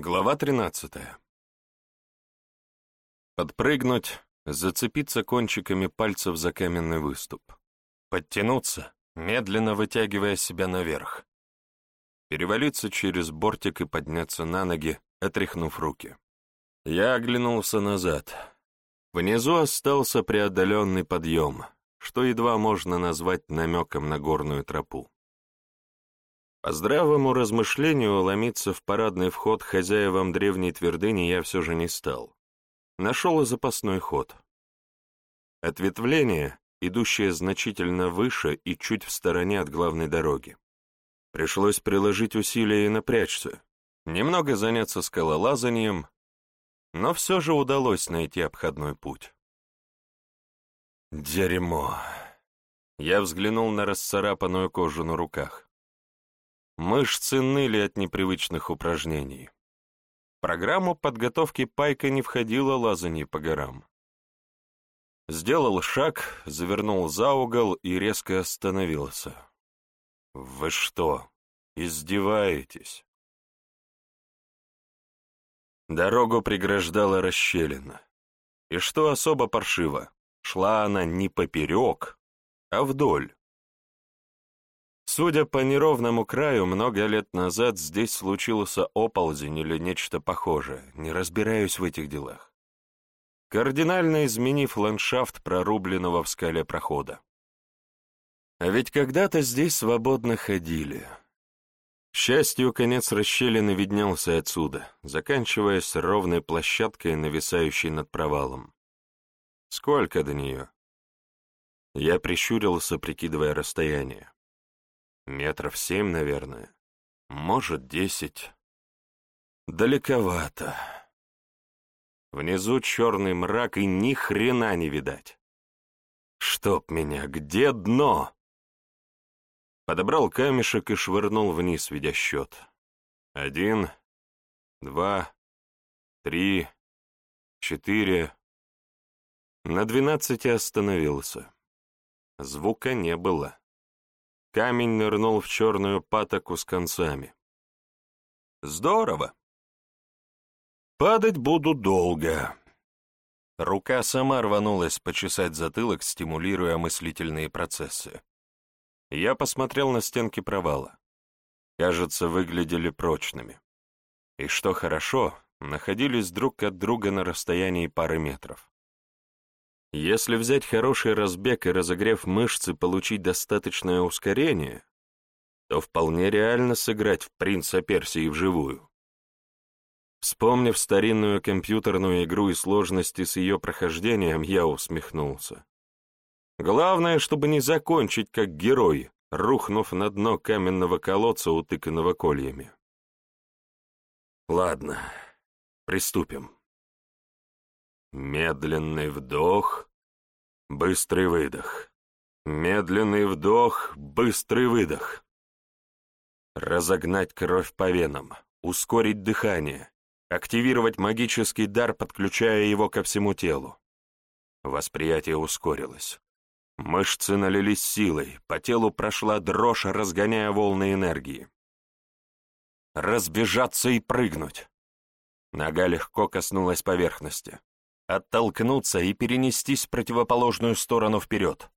Глава 13. Подпрыгнуть, зацепиться кончиками пальцев за каменный выступ. Подтянуться, медленно вытягивая себя наверх. Перевалиться через бортик и подняться на ноги, отряхнув руки. Я оглянулся назад. Внизу остался преодоленный подъем, что едва можно назвать намеком на горную тропу. По здравому размышлению ломиться в парадный вход хозяевам древней твердыни я все же не стал. Нашел и запасной ход. Ответвление, идущее значительно выше и чуть в стороне от главной дороги. Пришлось приложить усилия и напрячься, немного заняться скалолазанием, но все же удалось найти обходной путь. Дерьмо. Я взглянул на расцарапанную кожу на руках. Мышцы ныли от непривычных упражнений. В программу подготовки пайка не входило лазанье по горам. Сделал шаг, завернул за угол и резко остановился. «Вы что, издеваетесь?» Дорогу преграждала расщелина. И что особо паршиво, шла она не поперек, а вдоль. Судя по неровному краю, много лет назад здесь случился оползень или нечто похожее, не разбираюсь в этих делах. Кардинально изменив ландшафт прорубленного в скале прохода. А ведь когда-то здесь свободно ходили. К счастью, конец расщелины виднелся отсюда, заканчиваясь ровной площадкой, нависающей над провалом. Сколько до нее? Я прищурился, прикидывая расстояние. Метров семь, наверное. Может, десять. Далековато. Внизу черный мрак и ни хрена не видать. Чтоб меня, где дно? Подобрал камешек и швырнул вниз, ведя счет. Один, два, три, четыре. На двенадцати остановился. Звука не было. Камень нырнул в черную патоку с концами. Здорово. Падать буду долго. Рука сама рванулась почесать затылок, стимулируя мыслительные процессы. Я посмотрел на стенки провала. Кажется, выглядели прочными. И что хорошо, находились друг от друга на расстоянии пары метров. Если взять хороший разбег и разогрев мышцы получить достаточное ускорение, то вполне реально сыграть в «Принца Персии» вживую. Вспомнив старинную компьютерную игру и сложности с ее прохождением, я усмехнулся. Главное, чтобы не закончить как герой, рухнув на дно каменного колодца, утыканного кольями. Ладно, приступим. Медленный вдох, быстрый выдох. Медленный вдох, быстрый выдох. Разогнать кровь по венам, ускорить дыхание, активировать магический дар, подключая его ко всему телу. Восприятие ускорилось. Мышцы налились силой, по телу прошла дрожь, разгоняя волны энергии. Разбежаться и прыгнуть. Нога легко коснулась поверхности оттолкнуться и перенестись в противоположную сторону вперед.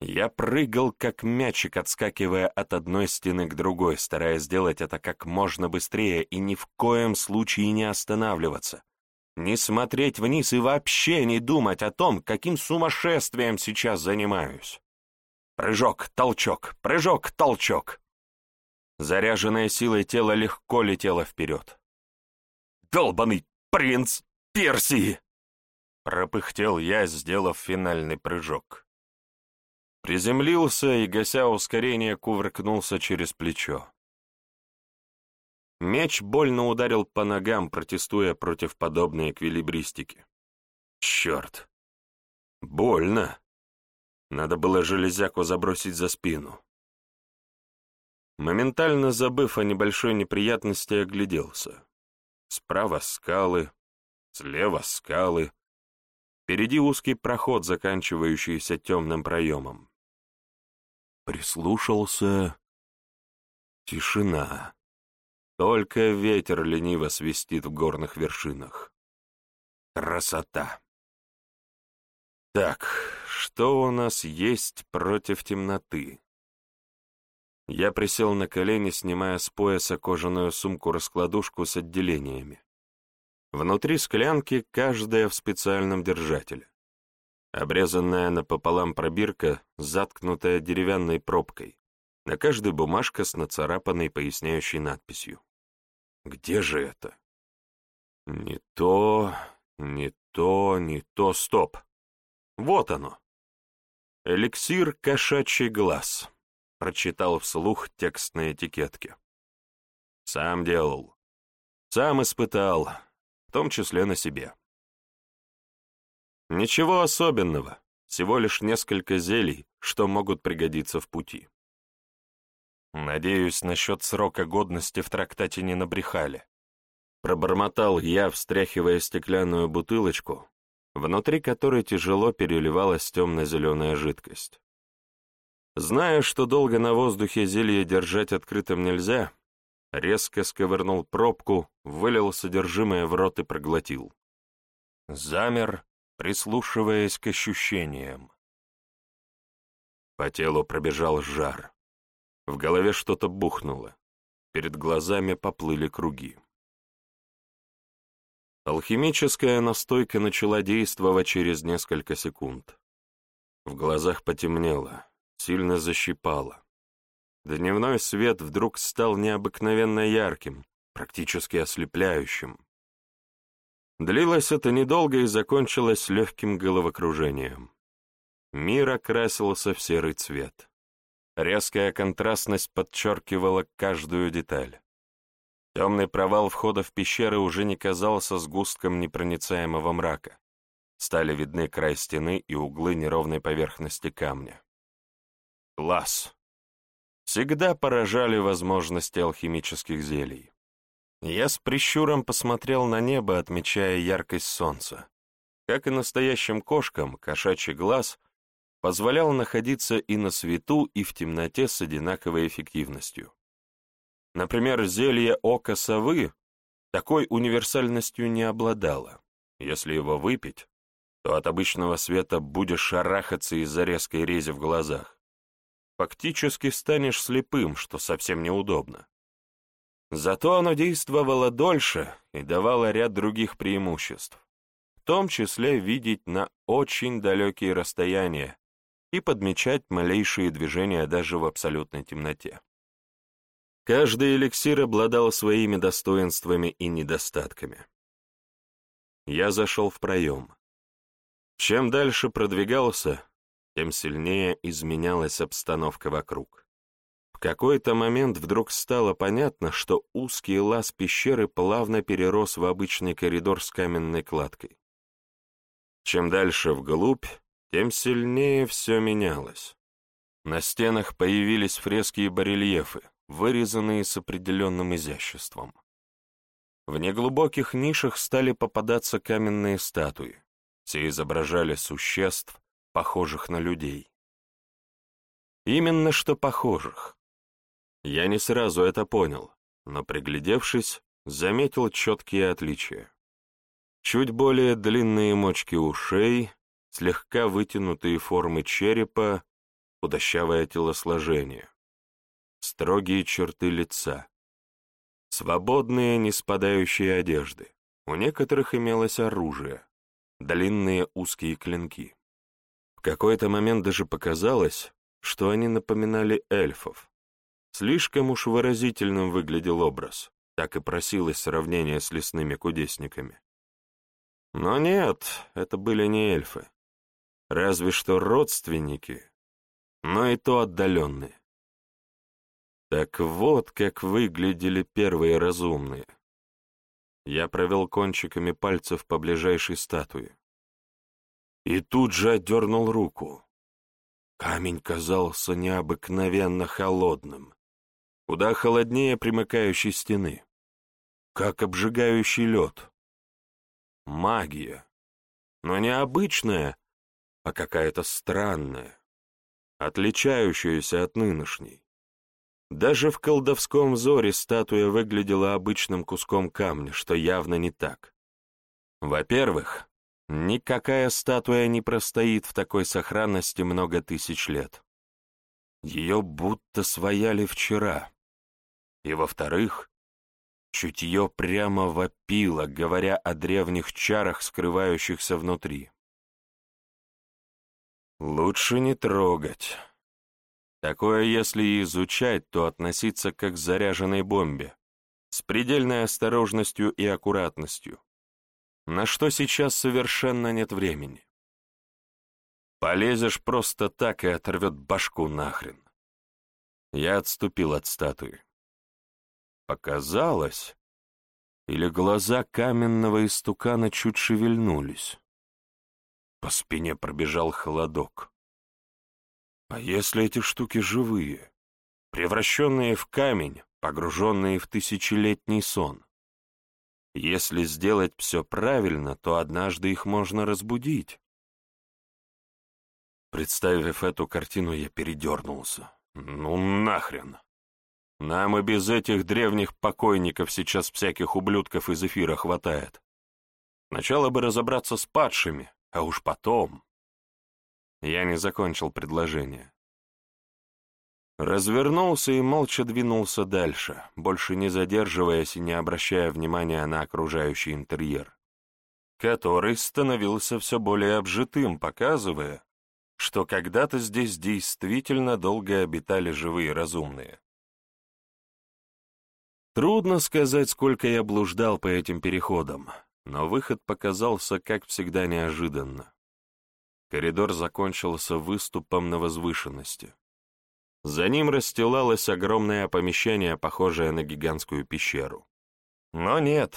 Я прыгал, как мячик, отскакивая от одной стены к другой, стараясь сделать это как можно быстрее и ни в коем случае не останавливаться, не смотреть вниз и вообще не думать о том, каким сумасшествием сейчас занимаюсь. Прыжок, толчок, прыжок, толчок. Заряженное силой тело легко летело вперед. «Долбанный принц!» Персии!» Пропыхтел я, сделав финальный прыжок. Приземлился и, гася ускорение, кувыркнулся через плечо. Меч больно ударил по ногам, протестуя против подобной эквилибристики. Черт! Больно! Надо было железяку забросить за спину. Моментально забыв о небольшой неприятности, огляделся. Справа скалы, Слева скалы. Впереди узкий проход, заканчивающийся темным проемом. Прислушался. Тишина. Только ветер лениво свистит в горных вершинах. Красота! Так, что у нас есть против темноты? Я присел на колени, снимая с пояса кожаную сумку-раскладушку с отделениями. Внутри склянки каждая в специальном держателе. Обрезанная напополам пробирка, заткнутая деревянной пробкой. На каждой бумажка с нацарапанной поясняющей надписью. Где же это? Не то, не то, не то, стоп. Вот оно. Эликсир кошачий глаз. Прочитал вслух текст на этикетке. Сам делал. Сам испытал, в том числе на себе. Ничего особенного, всего лишь несколько зелий, что могут пригодиться в пути. Надеюсь, насчет срока годности в трактате не набрехали. Пробормотал я, встряхивая стеклянную бутылочку, внутри которой тяжело переливалась темно-зеленая жидкость. Зная, что долго на воздухе зелье держать открытым нельзя, резко сковырнул пробку, вылил содержимое в рот и проглотил. Замер, прислушиваясь к ощущениям. По телу пробежал жар. В голове что-то бухнуло. Перед глазами поплыли круги. Алхимическая настойка начала действовать через несколько секунд. В глазах потемнело, сильно защипало. Дневной свет вдруг стал необыкновенно ярким, практически ослепляющим. Длилось это недолго и закончилось легким головокружением. Мир окрасился в серый цвет. Резкая контрастность подчеркивала каждую деталь. Темный провал входа в пещеры уже не казался сгустком непроницаемого мрака. Стали видны край стены и углы неровной поверхности камня. Класс! Всегда поражали возможности алхимических зелий. Я с прищуром посмотрел на небо, отмечая яркость солнца. Как и настоящим кошкам, кошачий глаз — позволял находиться и на свету, и в темноте с одинаковой эффективностью. Например, зелье ока совы такой универсальностью не обладало. Если его выпить, то от обычного света будешь шарахаться из-за резкой рези в глазах. Фактически станешь слепым, что совсем неудобно. Зато оно действовало дольше и давало ряд других преимуществ, в том числе видеть на очень далекие расстояния, и подмечать малейшие движения даже в абсолютной темноте. Каждый эликсир обладал своими достоинствами и недостатками. Я зашел в проем. Чем дальше продвигался, тем сильнее изменялась обстановка вокруг. В какой-то момент вдруг стало понятно, что узкий лаз пещеры плавно перерос в обычный коридор с каменной кладкой. Чем дальше вглубь, тем сильнее все менялось. На стенах появились фрески и барельефы, вырезанные с определенным изяществом. В неглубоких нишах стали попадаться каменные статуи. Все изображали существ, похожих на людей. Именно что похожих. Я не сразу это понял, но, приглядевшись, заметил четкие отличия. Чуть более длинные мочки ушей, слегка вытянутые формы черепа, худощавое телосложение, строгие черты лица, свободные, не спадающие одежды. У некоторых имелось оружие, длинные узкие клинки. Какой-то момент даже показалось, что они напоминали эльфов. Слишком уж выразительным выглядел образ, так и просилось сравнение с лесными кудесниками. Но нет, это были не эльфы разве что родственники, но и то отдаленные. Так вот, как выглядели первые разумные. Я провел кончиками пальцев по ближайшей статуе. И тут же отдернул руку. Камень казался необыкновенно холодным, куда холоднее примыкающей стены, как обжигающий лед. Магия, но не обычная, а какая-то странная, отличающаяся от нынешней. Даже в колдовском взоре статуя выглядела обычным куском камня, что явно не так. Во-первых, никакая статуя не простоит в такой сохранности много тысяч лет. Ее будто свояли вчера. И во-вторых, чутье прямо вопило, говоря о древних чарах, скрывающихся внутри. Лучше не трогать. Такое, если изучать, то относиться как к заряженной бомбе, с предельной осторожностью и аккуратностью, на что сейчас совершенно нет времени. Полезешь просто так и оторвет башку нахрен. Я отступил от статуи. Показалось, или глаза каменного истукана чуть шевельнулись. По спине пробежал холодок. А если эти штуки живые, превращенные в камень, погруженные в тысячелетний сон? Если сделать все правильно, то однажды их можно разбудить. Представив эту картину, я передернулся. Ну нахрен! Нам и без этих древних покойников сейчас всяких ублюдков из эфира хватает. Сначала бы разобраться с падшими, а уж потом... Я не закончил предложение. Развернулся и молча двинулся дальше, больше не задерживаясь и не обращая внимания на окружающий интерьер, который становился все более обжитым, показывая, что когда-то здесь действительно долго обитали живые разумные. Трудно сказать, сколько я блуждал по этим переходам, но выход показался, как всегда, неожиданно. Коридор закончился выступом на возвышенности. За ним расстилалось огромное помещение, похожее на гигантскую пещеру. Но нет,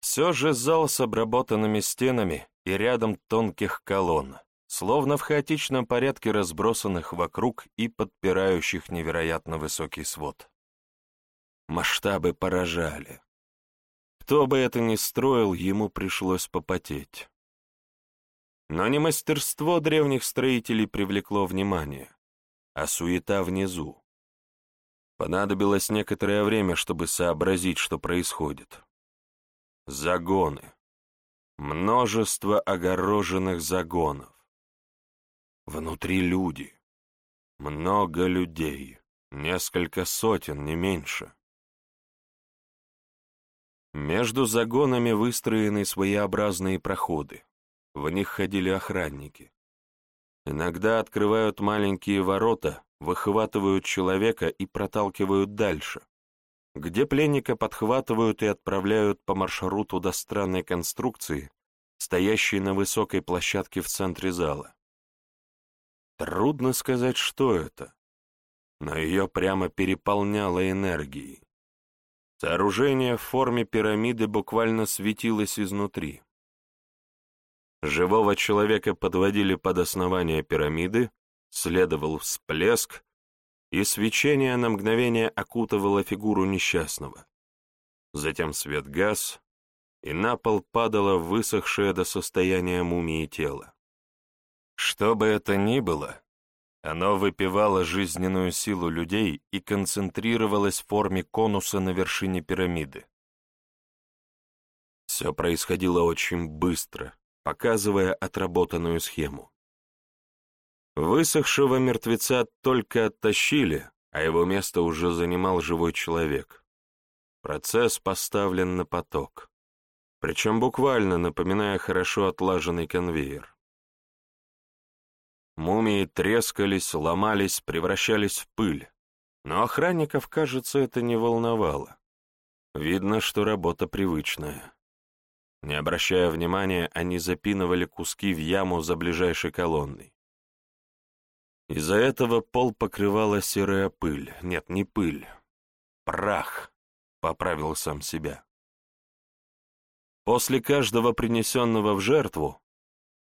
все же зал с обработанными стенами и рядом тонких колонн, словно в хаотичном порядке разбросанных вокруг и подпирающих невероятно высокий свод. Масштабы поражали. Кто бы это ни строил, ему пришлось попотеть. Но не мастерство древних строителей привлекло внимание, а суета внизу. Понадобилось некоторое время, чтобы сообразить, что происходит. Загоны. Множество огороженных загонов. Внутри люди. Много людей. Несколько сотен, не меньше. Между загонами выстроены своеобразные проходы. В них ходили охранники. Иногда открывают маленькие ворота, выхватывают человека и проталкивают дальше, где пленника подхватывают и отправляют по маршруту до странной конструкции, стоящей на высокой площадке в центре зала. Трудно сказать, что это, но ее прямо переполняло энергией. Сооружение в форме пирамиды буквально светилось изнутри. Живого человека подводили под основание пирамиды, следовал всплеск, и свечение на мгновение окутывало фигуру несчастного. Затем свет гас, и на пол падало высохшее до состояния мумии тело. Что бы это ни было, оно выпивало жизненную силу людей и концентрировалось в форме конуса на вершине пирамиды. Все происходило очень быстро, показывая отработанную схему. Высохшего мертвеца только оттащили, а его место уже занимал живой человек. Процесс поставлен на поток, причем буквально напоминая хорошо отлаженный конвейер. Мумии трескались, ломались, превращались в пыль. Но охранников, кажется, это не волновало. Видно, что работа привычная. Не обращая внимания, они запинывали куски в яму за ближайшей колонной. Из-за этого пол покрывала серая пыль. Нет, не пыль. Прах, — поправил сам себя. После каждого принесенного в жертву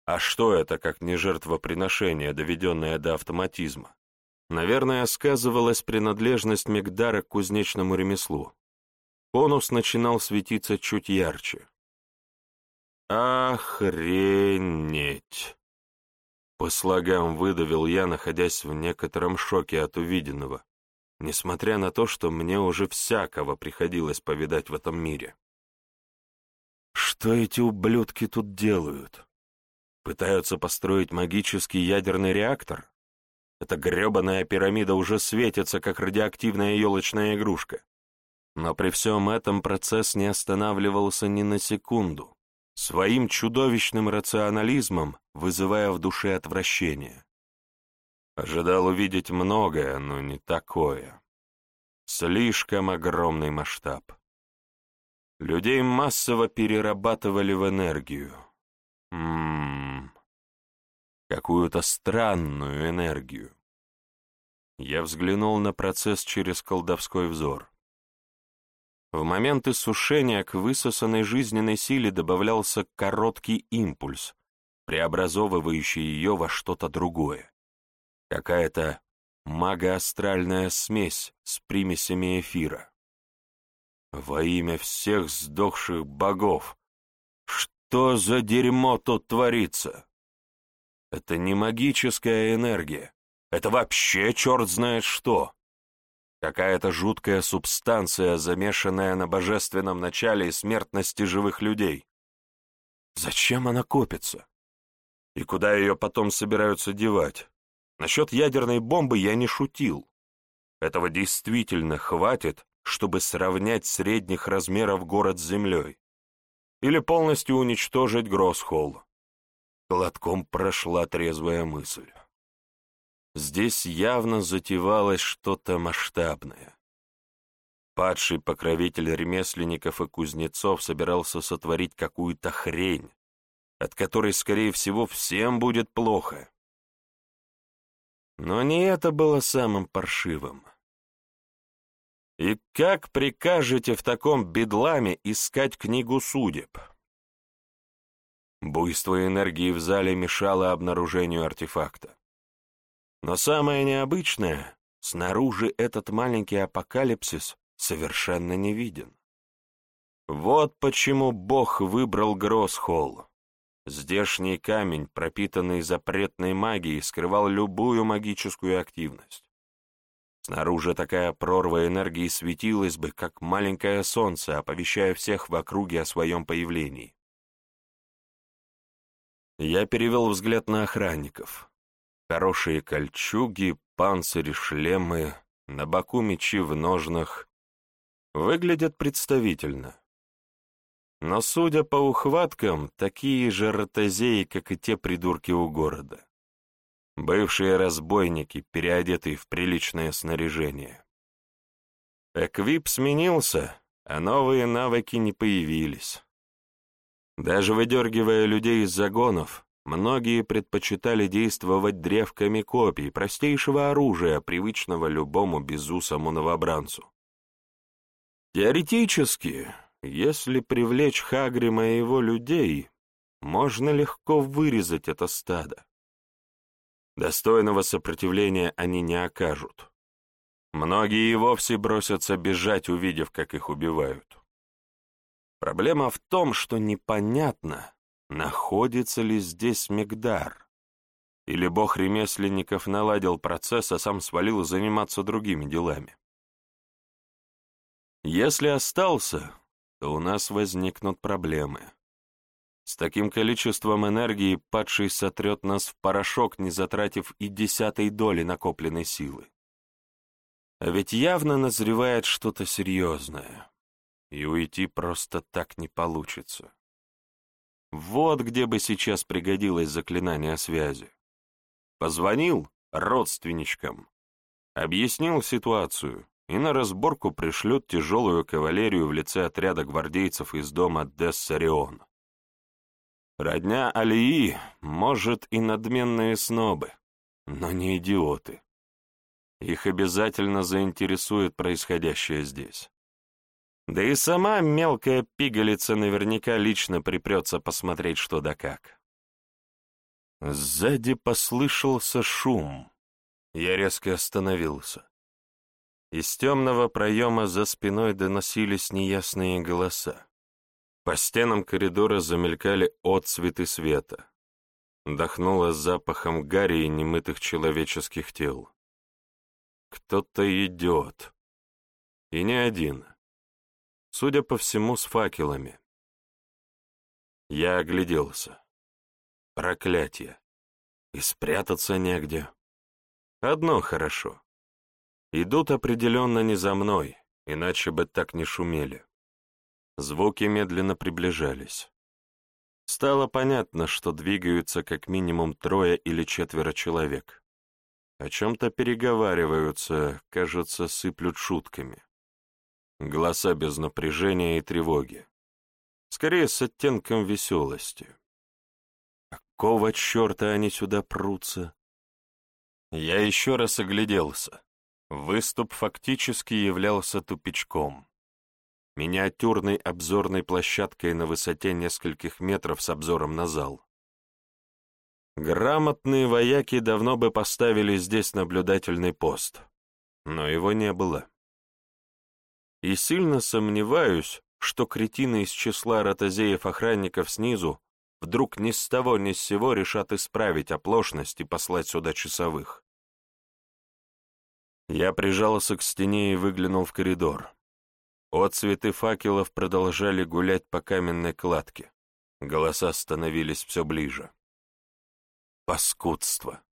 а что это, как не жертвоприношение, доведенное до автоматизма? Наверное, сказывалась принадлежность Мегдара к кузнечному ремеслу. Конус начинал светиться чуть ярче. «Охренеть!» По слогам выдавил я, находясь в некотором шоке от увиденного. несмотря на то, что мне уже всякого приходилось повидать в этом мире. Что эти ублюдки тут делают? Пытаются построить магический ядерный реактор? Эта гребаная пирамида уже светится, как радиоактивная елочная игрушка. Но при всем этом процесс не останавливался ни на секунду, своим чудовищным рационализмом вызывая в душе отвращение. Ожидал увидеть многое, но не такое. Слишком огромный масштаб. Людей массово перерабатывали в энергию. Ммм, какую-то странную энергию. Я взглянул на процесс через колдовской взор. В момент иссушения к высосанной жизненной силе добавлялся короткий импульс, преобразовывающий ее во что-то другое. Какая-то магоастральная смесь с примесями эфира. Во имя всех сдохших богов! Что за дерьмо тут творится? Это не магическая энергия. Это вообще черт знает что. Какая-то жуткая субстанция, замешанная на божественном начале и смертности живых людей. Зачем она копится? И куда ее потом собираются девать? Насчет ядерной бомбы я не шутил. Этого действительно хватит, чтобы сравнять средних размеров город с землей. Или полностью уничтожить Гроссхолл. Глотком прошла трезвая мысль. Здесь явно затевалось что-то масштабное. Падший покровитель ремесленников и кузнецов собирался сотворить какую-то хрень, от которой, скорее всего, всем будет плохо. Но не это было самым паршивым. И как прикажете в таком бедламе искать книгу судеб? Буйство энергии в зале мешало обнаружению артефакта. Но самое необычное, снаружи этот маленький апокалипсис совершенно не виден. Вот почему Бог выбрал Гроссхолл. Здешний камень, пропитанный запретной магией, скрывал любую магическую активность. Снаружи такая прорва энергии светилась бы, как маленькое солнце, оповещая всех в округе о своем появлении. Я перевел взгляд на охранников. Хорошие кольчуги, панцири, шлемы, на боку мечи в ножнах. Выглядят представительно. Но, судя по ухваткам, такие же ротозеи, как и те придурки у города. Бывшие разбойники, переодетые в приличное снаряжение. Эквип сменился, а новые навыки не появились. Даже выдергивая людей из загонов, многие предпочитали действовать древками копий, простейшего оружия, привычного любому безусому новобранцу. Теоретически, если привлечь Хагрима и его людей, можно легко вырезать это стадо. Достойного сопротивления они не окажут. Многие и вовсе бросятся бежать, увидев, как их убивают. Проблема в том, что непонятно, находится ли здесь Мегдар. Или бог ремесленников наладил процесс, а сам свалил заниматься другими делами. Если остался, то у нас возникнут проблемы. С таким количеством энергии падший сотрет нас в порошок, не затратив и десятой доли накопленной силы. А ведь явно назревает что-то серьезное, и уйти просто так не получится. Вот где бы сейчас пригодилось заклинание связи. Позвонил родственничкам, объяснил ситуацию, и на разборку пришлют тяжелую кавалерию в лице отряда гвардейцев из дома Дессарион. Родня Алии, может, и надменные снобы, но не идиоты. Их обязательно заинтересует происходящее здесь. Да и сама мелкая пигалица наверняка лично припрется посмотреть что да как. Сзади послышался шум. Я резко остановился. Из темного проема за спиной доносились неясные голоса. По стенам коридора замелькали отцветы света. Дохнуло запахом гари и немытых человеческих тел. Кто-то идет. И не один. Судя по всему, с факелами. Я огляделся. Проклятие. И спрятаться негде. Одно хорошо. Идут определенно не за мной, иначе бы так не шумели. Звуки медленно приближались. Стало понятно, что двигаются как минимум трое или четверо человек. О чем-то переговариваются, кажется, сыплют шутками. Голоса без напряжения и тревоги. Скорее, с оттенком веселости. Какого черта они сюда прутся? Я еще раз огляделся. Выступ фактически являлся тупичком. Миниатюрной обзорной площадкой на высоте нескольких метров с обзором на зал. Грамотные вояки давно бы поставили здесь наблюдательный пост, но его не было. И сильно сомневаюсь, что кретины из числа ротозеев-охранников снизу вдруг ни с того ни с сего решат исправить оплошность и послать сюда часовых. Я прижался к стене и выглянул в коридор. Отцветы факелов продолжали гулять по каменной кладке. Голоса становились все ближе. Паскудство.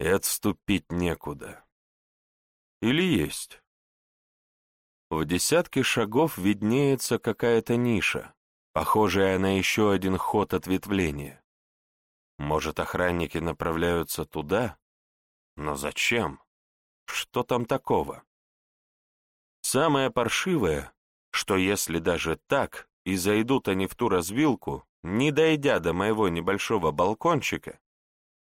И отступить некуда. Или есть? В десятке шагов виднеется какая-то ниша, похожая на еще один ход ответвления. Может, охранники направляются туда? Но зачем? Что там такого? Самое паршивое, что если даже так, и зайдут они в ту развилку, не дойдя до моего небольшого балкончика,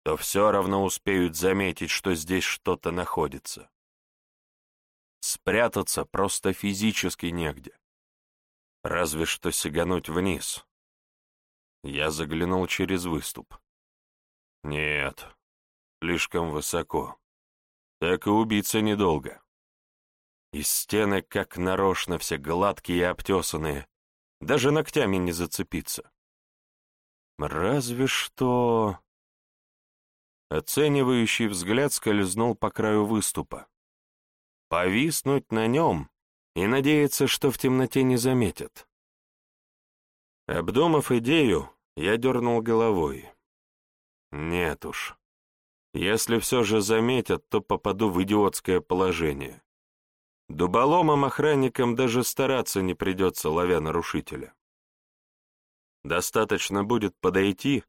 то все равно успеют заметить, что здесь что-то находится. Спрятаться просто физически негде. Разве что сигануть вниз. Я заглянул через выступ. Нет, слишком высоко. Так и убиться недолго. И стены, как нарочно, все гладкие и обтесанные, даже ногтями не зацепиться. Разве что... Оценивающий взгляд скользнул по краю выступа. Повиснуть на нем и надеяться, что в темноте не заметят. Обдумав идею, я дернул головой. Нет уж. Если все же заметят, то попаду в идиотское положение. Дуболомам-охранникам даже стараться не придется, ловя нарушителя. Достаточно будет подойти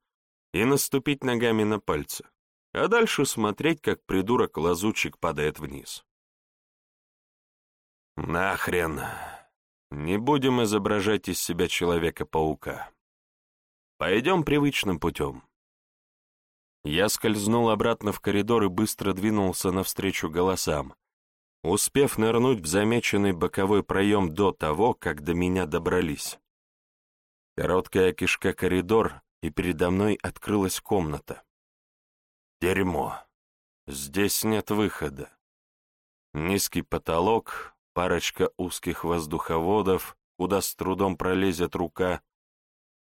и наступить ногами на пальцы, а дальше смотреть, как придурок-лазутчик падает вниз. Нахрен. Не будем изображать из себя Человека-паука. Пойдем привычным путем. Я скользнул обратно в коридор и быстро двинулся навстречу голосам, успев нырнуть в замеченный боковой проем до того, как до меня добрались. Короткая кишка коридор, и передо мной открылась комната. Дерьмо. Здесь нет выхода. Низкий потолок, парочка узких воздуховодов, куда с трудом пролезет рука,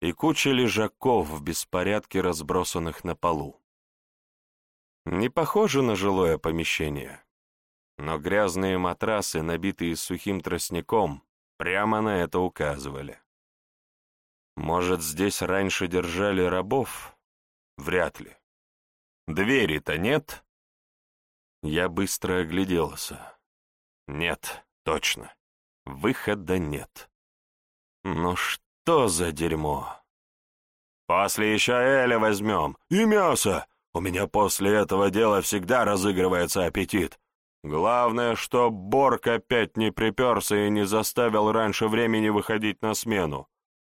и куча лежаков в беспорядке, разбросанных на полу. Не похоже на жилое помещение, но грязные матрасы, набитые сухим тростником, прямо на это указывали. Может, здесь раньше держали рабов? Вряд ли. Двери-то нет? Я быстро огляделся. Нет, точно. Выхода нет. Ну что за дерьмо? После еще Эля возьмем. И мясо. У меня после этого дела всегда разыгрывается аппетит. Главное, что Борг опять не приперся и не заставил раньше времени выходить на смену.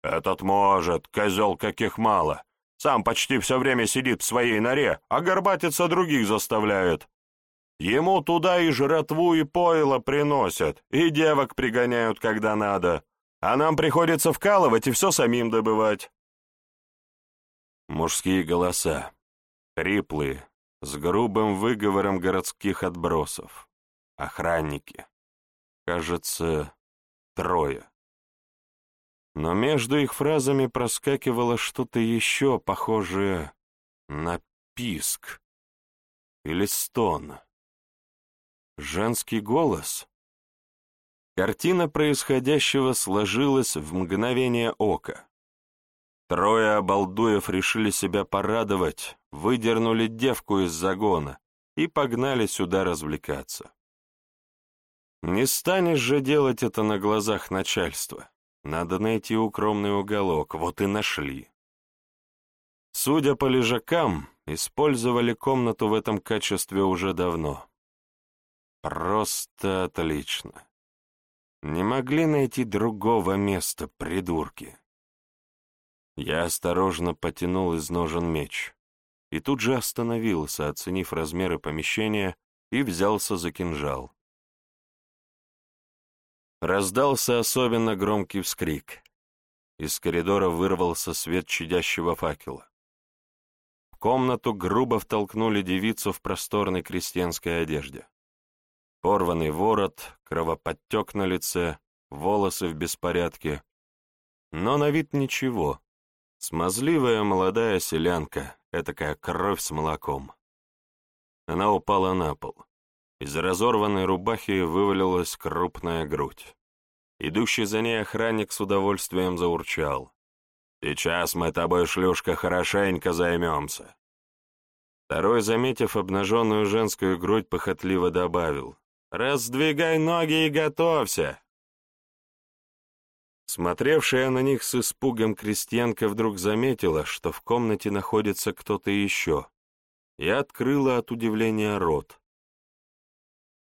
Этот может, козел каких мало. Сам почти все время сидит в своей норе, а горбатиться других заставляет. Ему туда и жратву, и пойло приносят, и девок пригоняют, когда надо. А нам приходится вкалывать и все самим добывать. Мужские голоса. Хриплые, с грубым выговором городских отбросов. Охранники. Кажется, трое. Но между их фразами проскакивало что-то еще похожее на писк или стон. Женский голос. Картина происходящего сложилась в мгновение ока. Трое обалдуев решили себя порадовать, выдернули девку из загона и погнали сюда развлекаться. Не станешь же делать это на глазах начальства. Надо найти укромный уголок, вот и нашли. Судя по лежакам, использовали комнату в этом качестве уже давно. Просто отлично. Не могли найти другого места, придурки. Я осторожно потянул из ножен меч и тут же остановился, оценив размеры помещения, и взялся за кинжал. Раздался особенно громкий вскрик. Из коридора вырвался свет чадящего факела. В комнату грубо втолкнули девицу в просторной крестьянской одежде. Порванный ворот, кровоподтек на лице, волосы в беспорядке. Но на вид ничего. Смазливая молодая селянка, этакая кровь с молоком. Она упала на пол. Из разорванной рубахи вывалилась крупная грудь. Идущий за ней охранник с удовольствием заурчал. «Сейчас мы тобой, шлюшка, хорошенько займемся». Второй, заметив обнаженную женскую грудь, похотливо добавил. «Раздвигай ноги и готовься!» Смотревшая на них с испугом крестьянка вдруг заметила, что в комнате находится кто-то еще, и открыла от удивления рот.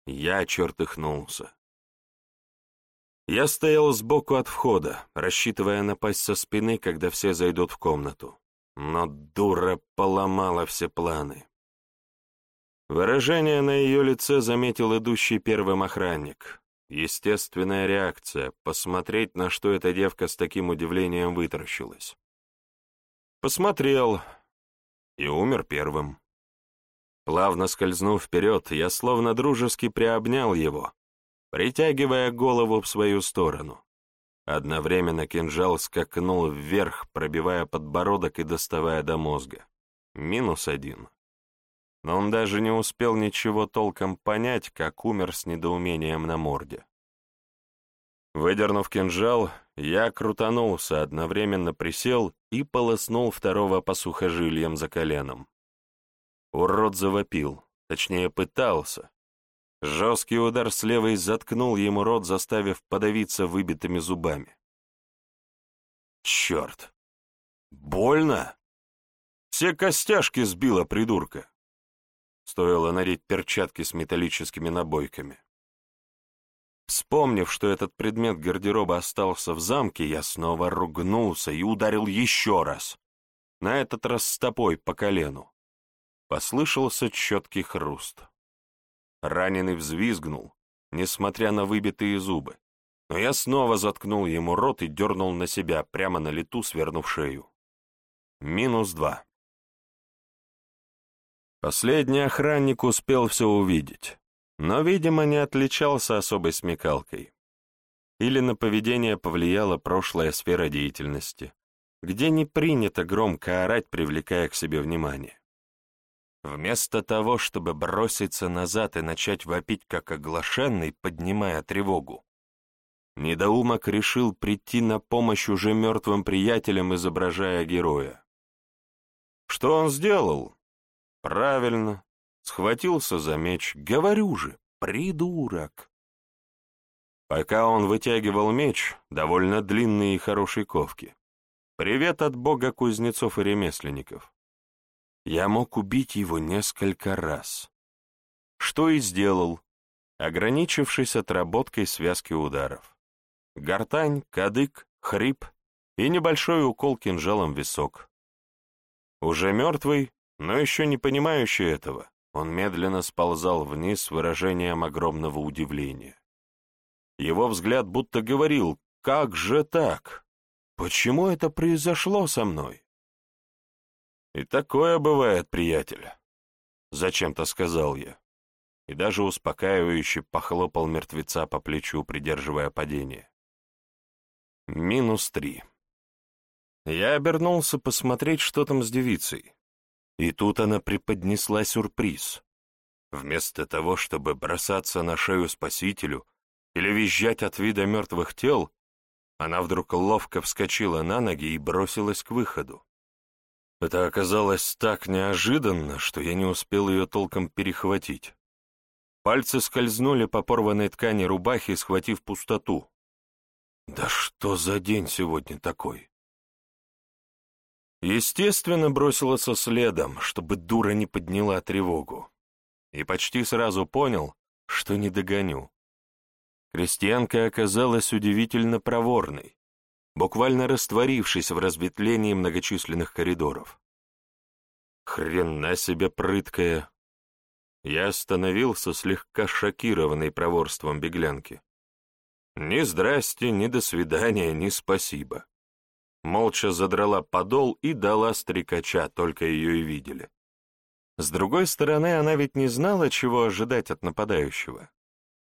Я чертыхнулся. Я стоял сбоку от входа, рассчитывая напасть со спины, когда все зайдут в комнату. Но дура поломала все планы. Выражение на ее лице заметил идущий первым охранник. Естественная реакция — посмотреть, на что эта девка с таким удивлением вытаращилась. Посмотрел и умер первым. Плавно скользнув вперед, я словно дружески приобнял его, притягивая голову в свою сторону. Одновременно кинжал скакнул вверх, пробивая подбородок и доставая до мозга. Минус один. Но он даже не успел ничего толком понять, как умер с недоумением на морде. Выдернув кинжал, я крутанулся, одновременно присел и полоснул второго по сухожилиям за коленом. Урод завопил, точнее пытался. Жесткий удар с левой заткнул ему рот, заставив подавиться выбитыми зубами. Черт! Больно! Все костяшки сбила придурка. Стоило надеть перчатки с металлическими набойками. Вспомнив, что этот предмет гардероба остался в замке, я снова ругнулся и ударил еще раз, на этот раз стопой по колену. Послышался четкий хруст. Раненый взвизгнул, несмотря на выбитые зубы, но я снова заткнул ему рот и дернул на себя, прямо на лету свернув шею. Минус два. Последний охранник успел все увидеть, но, видимо, не отличался особой смекалкой. Или на поведение повлияла прошлая сфера деятельности, где не принято громко орать, привлекая к себе внимание. Вместо того, чтобы броситься назад и начать вопить как оглашенный, поднимая тревогу, недоумок решил прийти на помощь уже мертвым приятелям, изображая героя. Что он сделал? Правильно, схватился за меч. Говорю же, придурок. Пока он вытягивал меч, довольно длинный и хорошей ковки. Привет от бога кузнецов и ремесленников. Я мог убить его несколько раз. Что и сделал, ограничившись отработкой связки ударов. Гортань, кадык, хрип и небольшой укол кинжалом в висок. Уже мертвый, но еще не понимающий этого, он медленно сползал вниз с выражением огромного удивления. Его взгляд будто говорил «Как же так? Почему это произошло со мной?» «И такое бывает, приятель», — зачем-то сказал я, и даже успокаивающе похлопал мертвеца по плечу, придерживая падение. Минус три. Я обернулся посмотреть, что там с девицей. И тут она преподнесла сюрприз. Вместо того, чтобы бросаться на шею спасителю или визжать от вида мертвых тел, она вдруг ловко вскочила на ноги и бросилась к выходу. Это оказалось так неожиданно, что я не успел ее толком перехватить. Пальцы скользнули по порванной ткани рубахи, схватив пустоту. Да что за день сегодня такой? Естественно, бросился следом, чтобы дура не подняла тревогу. И почти сразу понял, что не догоню. Крестьянка оказалась удивительно проворной, буквально растворившись в разветвлении многочисленных коридоров. Хрена себе прыткая. Я остановился, слегка шокированный проворством беглянки. Ни здрасте, ни до свидания, ни спасибо молча задрала подол и дала стрекача, только ее и видели. С другой стороны, она ведь не знала, чего ожидать от нападающего.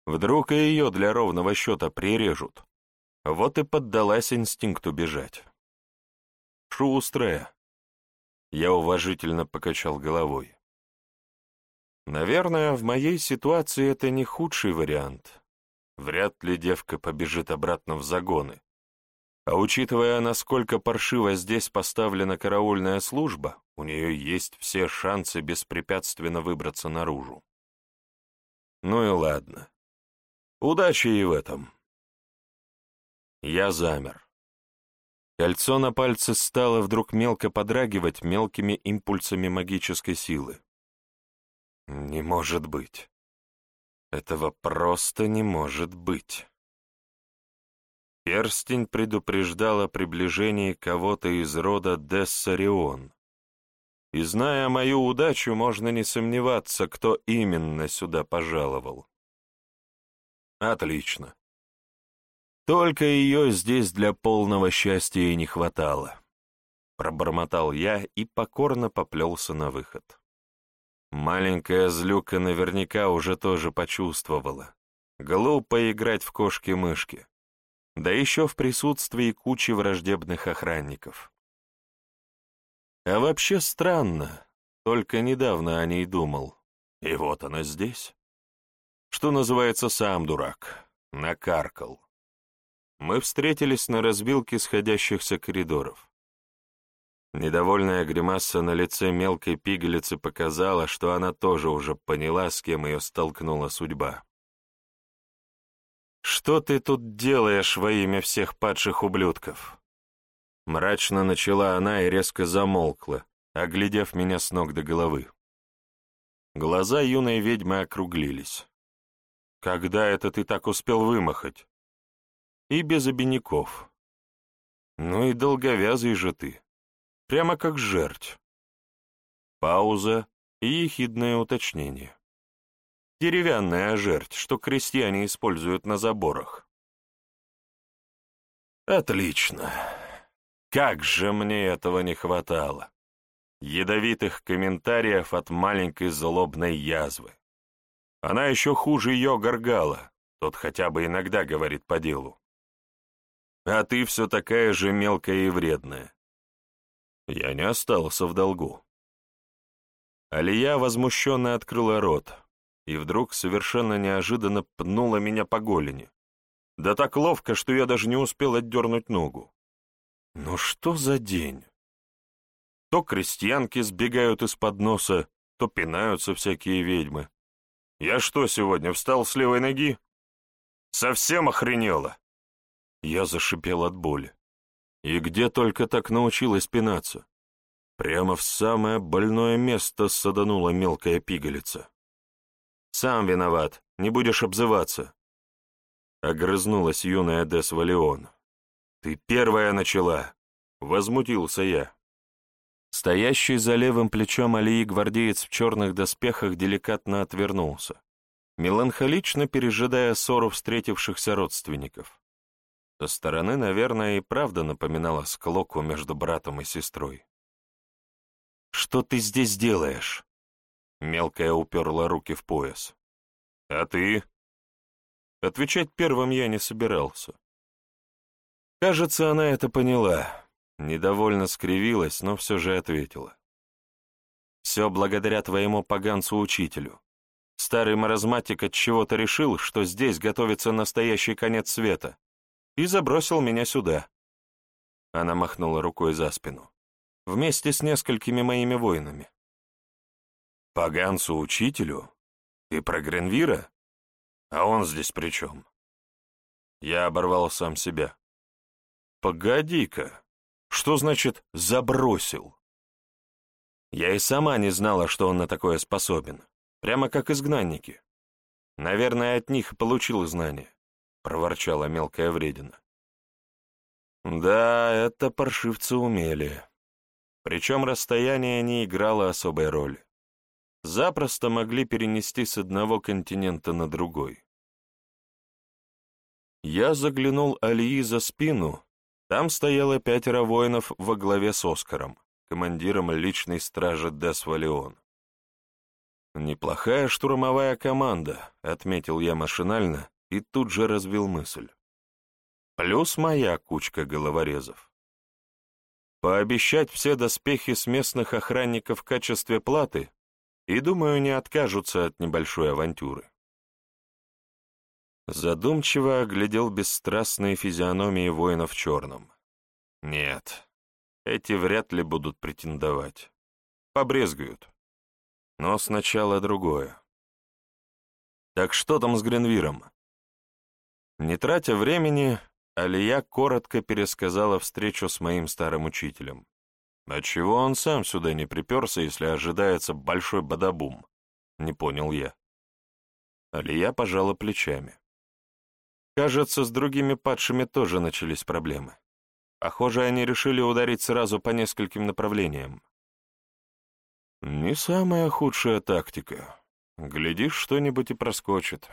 Вдруг и ее для ровного счета прирежут. Вот и поддалась инстинкту бежать. Шустрая. Я уважительно покачал головой. Наверное, в моей ситуации это не худший вариант. Вряд ли девка побежит обратно в загоны, а учитывая, насколько паршиво здесь поставлена караульная служба, у нее есть все шансы беспрепятственно выбраться наружу. Ну и ладно. Удачи и в этом. Я замер. Кольцо на пальце стало вдруг мелко подрагивать мелкими импульсами магической силы. Не может быть. Этого просто не может быть. Перстень предупреждал о приближении кого-то из рода Дессарион. И зная мою удачу, можно не сомневаться, кто именно сюда пожаловал. Отлично. Только ее здесь для полного счастья и не хватало. Пробормотал я и покорно поплелся на выход. Маленькая злюка наверняка уже тоже почувствовала. Глупо играть в кошки-мышки да еще в присутствии кучи враждебных охранников. А вообще странно, только недавно о ней думал, и вот она здесь. Что называется, сам дурак, накаркал. Мы встретились на разбилке сходящихся коридоров. Недовольная гримаса на лице мелкой пигалицы показала, что она тоже уже поняла, с кем ее столкнула судьба. «Что ты тут делаешь во имя всех падших ублюдков?» Мрачно начала она и резко замолкла, оглядев меня с ног до головы. Глаза юной ведьмы округлились. «Когда это ты так успел вымахать?» «И без обиняков». «Ну и долговязый же ты, прямо как жерть». Пауза и ехидное уточнение деревянная жерть, что крестьяне используют на заборах. Отлично. Как же мне этого не хватало. Ядовитых комментариев от маленькой злобной язвы. Она еще хуже ее горгала, тот хотя бы иногда говорит по делу. А ты все такая же мелкая и вредная. Я не остался в долгу. Алия возмущенно открыла рот, и вдруг совершенно неожиданно пнула меня по голени. Да так ловко, что я даже не успел отдернуть ногу. Ну что за день? То крестьянки сбегают из-под носа, то пинаются всякие ведьмы. Я что сегодня, встал с левой ноги? Совсем охренела? Я зашипел от боли. И где только так научилась пинаться? Прямо в самое больное место саданула мелкая пигалица. Сам виноват, не будешь обзываться. Огрызнулась юная Дес Валион. Ты первая начала. Возмутился я. Стоящий за левым плечом Алии гвардеец в черных доспехах деликатно отвернулся, меланхолично пережидая ссору встретившихся родственников. Со стороны, наверное, и правда напоминала склоку между братом и сестрой. «Что ты здесь делаешь?» Мелкая уперла руки в пояс. «А ты?» Отвечать первым я не собирался. Кажется, она это поняла. Недовольно скривилась, но все же ответила. «Все благодаря твоему поганцу-учителю. Старый маразматик от чего-то решил, что здесь готовится настоящий конец света, и забросил меня сюда. Она махнула рукой за спину. Вместе с несколькими моими воинами. Поганцу-учителю? И про Гренвира? А он здесь при чем? Я оборвал сам себя. Погоди-ка, что значит «забросил»? Я и сама не знала, что он на такое способен. Прямо как изгнанники. Наверное, от них получил знания, — проворчала мелкая вредина. Да, это паршивцы умели. Причем расстояние не играло особой роли. Запросто могли перенести с одного континента на другой. Я заглянул Алии за спину, там стояло пятеро воинов во главе с Оскаром, командиром личной стражи Десвалион. «Неплохая штурмовая команда», — отметил я машинально и тут же развил мысль. «Плюс моя кучка головорезов. Пообещать все доспехи с местных охранников в качестве платы, и, думаю, не откажутся от небольшой авантюры. Задумчиво оглядел бесстрастные физиономии воинов в черном. Нет, эти вряд ли будут претендовать. Побрезгуют. Но сначала другое. Так что там с Гренвиром? Не тратя времени, Алия коротко пересказала встречу с моим старым учителем. Отчего он сам сюда не приперся, если ожидается большой бадабум? Не понял я. Алия пожала плечами. Кажется, с другими падшими тоже начались проблемы. Похоже, они решили ударить сразу по нескольким направлениям. Не самая худшая тактика. Глядишь, что-нибудь и проскочит.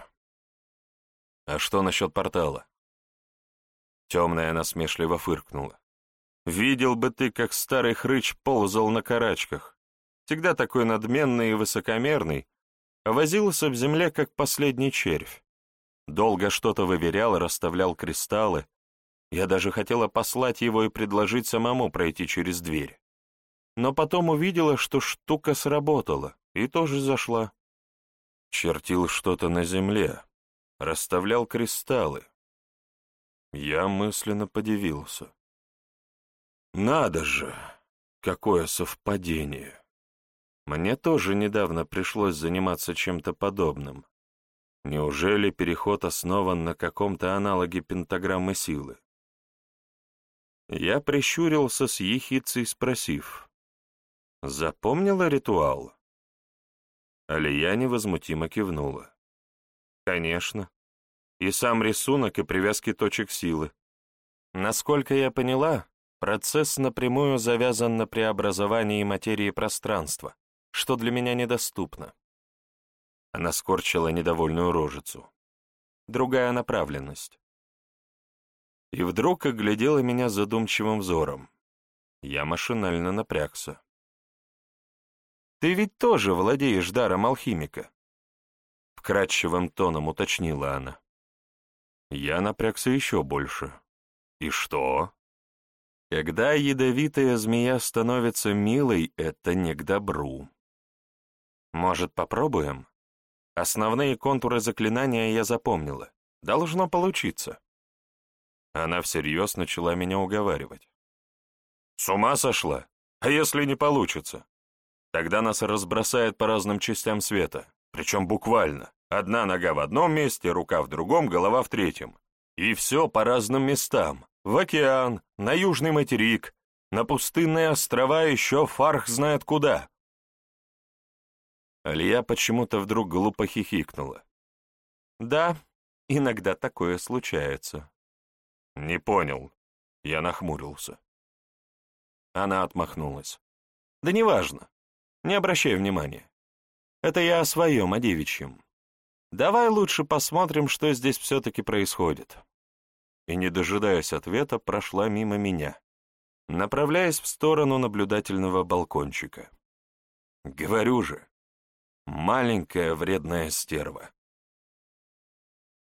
А что насчет портала? Темная насмешливо фыркнула. Видел бы ты, как старый хрыч ползал на карачках. Всегда такой надменный и высокомерный, а возился в земле, как последний червь. Долго что-то выверял, расставлял кристаллы. Я даже хотела послать его и предложить самому пройти через дверь но потом увидела, что штука сработала, и тоже зашла. Чертил что-то на земле, расставлял кристаллы. Я мысленно подивился. Надо же, какое совпадение. Мне тоже недавно пришлось заниматься чем-то подобным. Неужели переход основан на каком-то аналоге пентаграммы силы? Я прищурился с ехицей, спросив, Запомнила ритуал? Алия невозмутимо кивнула. Конечно. И сам рисунок, и привязки точек силы. Насколько я поняла, процесс напрямую завязан на преобразовании материи пространства, что для меня недоступно. Она скорчила недовольную рожицу. Другая направленность. И вдруг оглядела меня задумчивым взором. Я машинально напрягся. Ты ведь тоже владеешь даром алхимика. Вкрадчивым тоном уточнила она. Я напрягся еще больше. И что? Когда ядовитая змея становится милой, это не к добру. Может, попробуем? Основные контуры заклинания я запомнила. Должно получиться. Она всерьез начала меня уговаривать. С ума сошла? А если не получится? Тогда нас разбросает по разным частям света, причем буквально. Одна нога в одном месте, рука в другом, голова в третьем. И все по разным местам. В океан, на южный материк, на пустынные острова еще фарх знает куда. Алия почему-то вдруг глупо хихикнула. «Да, иногда такое случается». «Не понял». Я нахмурился. Она отмахнулась. «Да неважно. Не обращай внимания. Это я о своем, о девичьем. Давай лучше посмотрим, что здесь все-таки происходит. И, не дожидаясь ответа, прошла мимо меня, направляясь в сторону наблюдательного балкончика. Говорю же, маленькая вредная стерва.